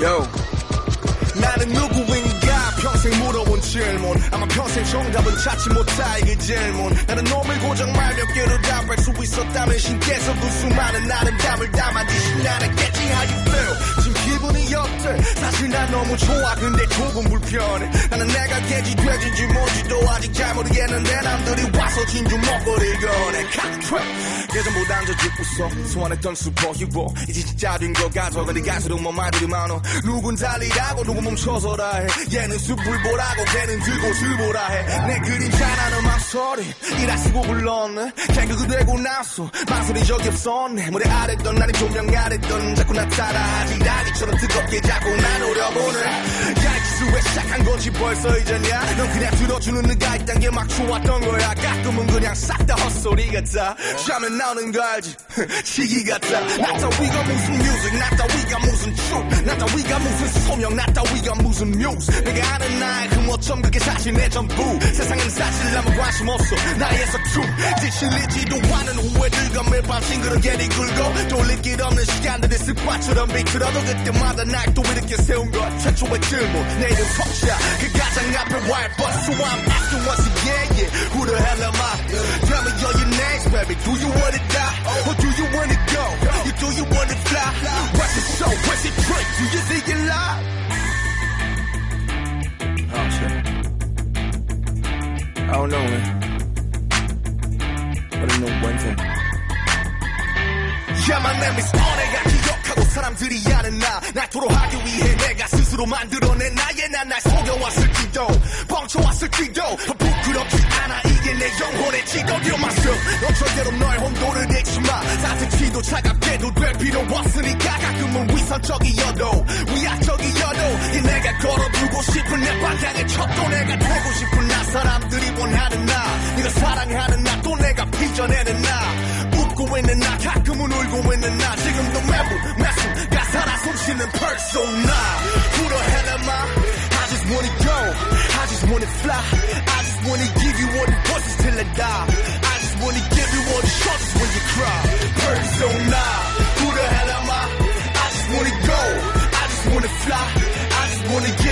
Yo. 나는 누구인가 평생 물어본 질문 아마 평생 정답은 찾지 못할 그 질문 나는 놈을 고정 말몇 개로 답 할수 있었다면 신께서 그 수많은 아름다움을 담아주신 않았겠지. How you feel? 지금 기분이 어때? 사실 난 너무 좋아. 근데 조금 불편해. 나는 내가 개지 돼지인지 뭔지도 아직 잘 모르겠는데 남들이 와서 진주 먹거리를 꺼내 칵트랩 예전보단 더 짓고서 소환했던 슈퍼 히로. 이제 진짜 된것 같아 근데 갈수록 뭐 말들이 많어. 누군 달리라고 누군 멈춰서라 해. 얘는 숲을 보라고 걔는 들고 들보라 해내 그림자 나는 망설이 이라 쓰고 불렀네. 개그가 되고 나서 망설인 적이 없었네. 무대 아래든 아님 조명 아래든 자꾸 나타나. 아지랑이처럼 뜨겁게 자꾸 날 노려보네. 야 이 짓을 왜 시작한 건지? 벌써 잊었냐? 넌 그냥 들어주는 누가 있단 게 막 좋았던 거야 가끔은 그냥 싹 다 헛소리 같아. 취하면 나오는 거 알지? 치기 같아. 나 따위가 무슨 music 나 따위가 무슨 춤 나 따위가 무슨 소명 나 따위가 무슨 뮤즈 내가 아는 나의 흠 어쩜 그게 사실 내 전부. 세상은 사실 아무 관심 없어. 나의 서툼 지실리지도 않은 후회들과 매일 밤 싱그럽게 뒤굴고 돌릴 길 없는 시간들이 습관처럼 비틀어도 그때마다 날 또 이렇게 세운 것. 최초의 질문 내 이름 퍽샤 그 가장 앞에 와일 버스 I'm asking once again yeah Do you wanna die? Or do you wanna go? You do you wanna fly? What's it so? What's it trick? Do you think you lie? Oh shit I don't know man But I know one thing My name is 내가 기억하고 사람들이 아는 나. 날토록 하기 위해 내가 스스로 만들어낸 나의 난날 속여왔을지도 뻥쳐왔을지도. 부끄럽지 않아. 이게 내 영혼의 지도려 마셔 넌 절대로 너의 혼돈을 내지 마. 따뜻히도 차갑게도 될 필요 없으니까 가끔은 위선적이어도 위약적이어도 이 내가 걸어두고 싶은 내 방향의 척도 내가 되 나는 아직금도 매부 매수 가사라 숨쉬는 persona Who the hell am I? I just wanna go. I just wanna fly. I just wanna give you all the voices till I die. I just wanna give you all the shoulders when you cry. Persona Who the hell am I? I just wanna go. I just wanna fly. I just wanna give